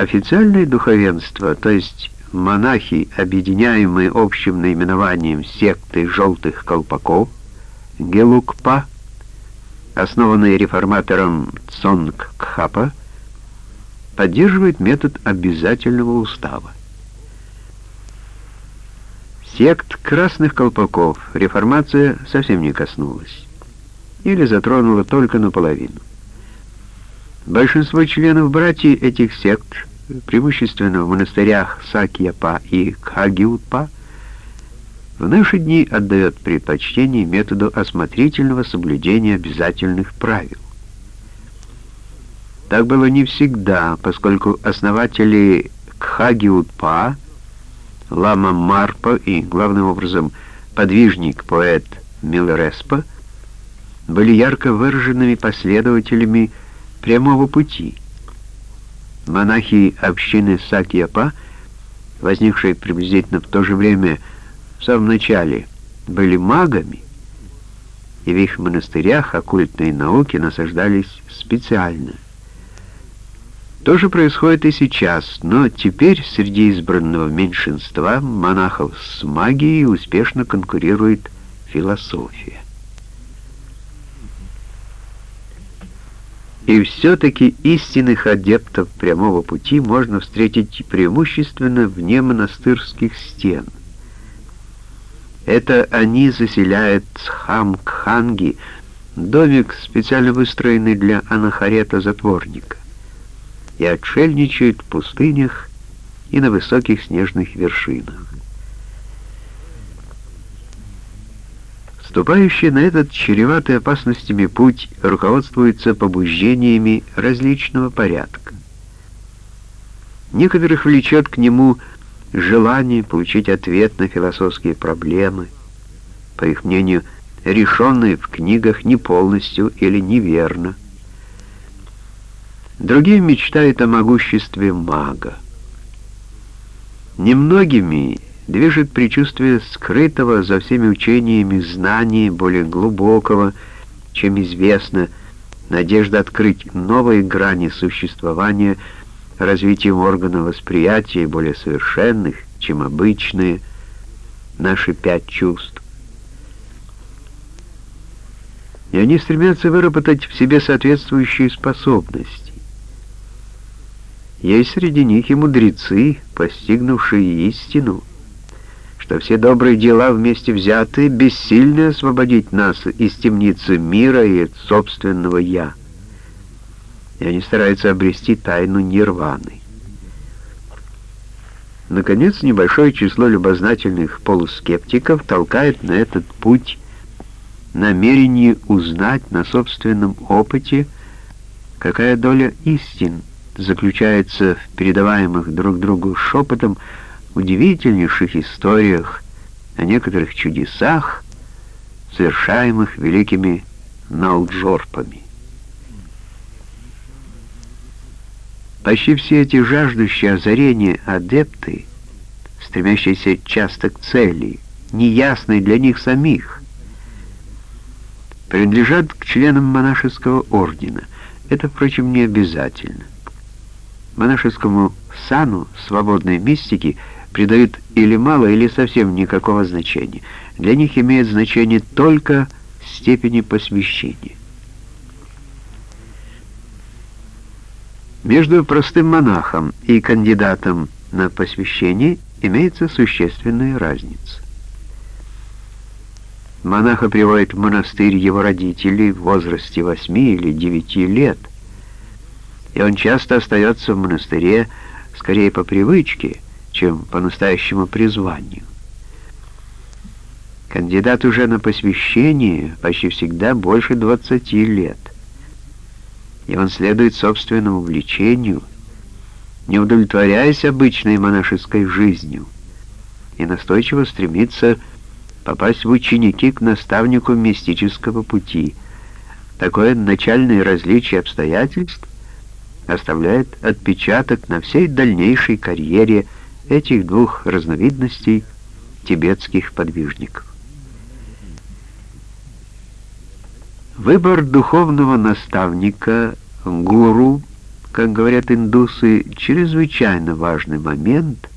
Официальное духовенство, то есть монахи, объединяемые общим наименованием секты желтых колпаков, Гелукпа, основанные реформатором Цонгкхапа, поддерживает метод обязательного устава. Сект красных колпаков реформация совсем не коснулась или затронула только наполовину. Большинство членов братьев этих сект, преимущественно в монастырях Сакьяпа и Кхагиутпа, в наши дни отдает предпочтение методу осмотрительного соблюдения обязательных правил. Так было не всегда, поскольку основатели Кхагиутпа, Лама Марпа и, главным образом, подвижник-поэт Милреспа были ярко выраженными последователями прямого пути. Монахи общины Сакьяпа, возникшие приблизительно в то же время, в самом начале, были магами, и в их монастырях оккультные науки насаждались специально – то же происходит и сейчас, но теперь среди избранного меньшинства монахов с магией успешно конкурирует философия. И все-таки истинных адептов прямого пути можно встретить преимущественно вне монастырских стен. Это они заселяют Цхам-Кханги, домик, специально выстроенный для анахарета-затворника и отшельничают в пустынях и на высоких снежных вершинах. Вступающие на этот чреватый опасностями путь руководствуются побуждениями различного порядка. Некоторых влечет к нему желание получить ответ на философские проблемы, по их мнению, решенные в книгах не полностью или неверно. Другие мечтают о могуществе мага. Немногими движет предчувствие скрытого за всеми учениями знания более глубокого, чем известно, надежда открыть новые грани существования развитием органов восприятия более совершенных, чем обычные, наши пять чувств. И они стремятся выработать в себе соответствующие способности. Есть среди них и мудрецы, постигнувшие истину, что все добрые дела вместе взятые бессильны освободить нас из темницы мира и от собственного «я». И они стараются обрести тайну нирваны. Наконец, небольшое число любознательных полускептиков толкает на этот путь намерение узнать на собственном опыте, какая доля истин заключается в передаваемых друг другу шепотом удивительнейших историях о некоторых чудесах, совершаемых великими налджорпами. Почти все эти жаждущие озарения адепты, стремящиеся часто к цели, неясной для них самих, принадлежат к членам монашеского ордена. Это, впрочем, не обязательно монашескому сану свободной мистики придают или мало, или совсем никакого значения. Для них имеет значение только степени посвящения. Между простым монахом и кандидатом на посвящение имеется существенная разница. Монаха приводит в монастырь его родителей в возрасте 8 или 9 лет, и он часто остается в монастыре скорее по привычке, чем по настоящему призванию. Кандидат уже на посвящение почти всегда больше 20 лет, и он следует собственному влечению, не удовлетворяясь обычной монашеской жизнью, и настойчиво стремится попасть в ученики к наставнику мистического пути. Такое начальное различие обстоятельств оставляет отпечаток на всей дальнейшей карьере этих двух разновидностей тибетских подвижников. Выбор духовного наставника, гуру, как говорят индусы, чрезвычайно важный момент,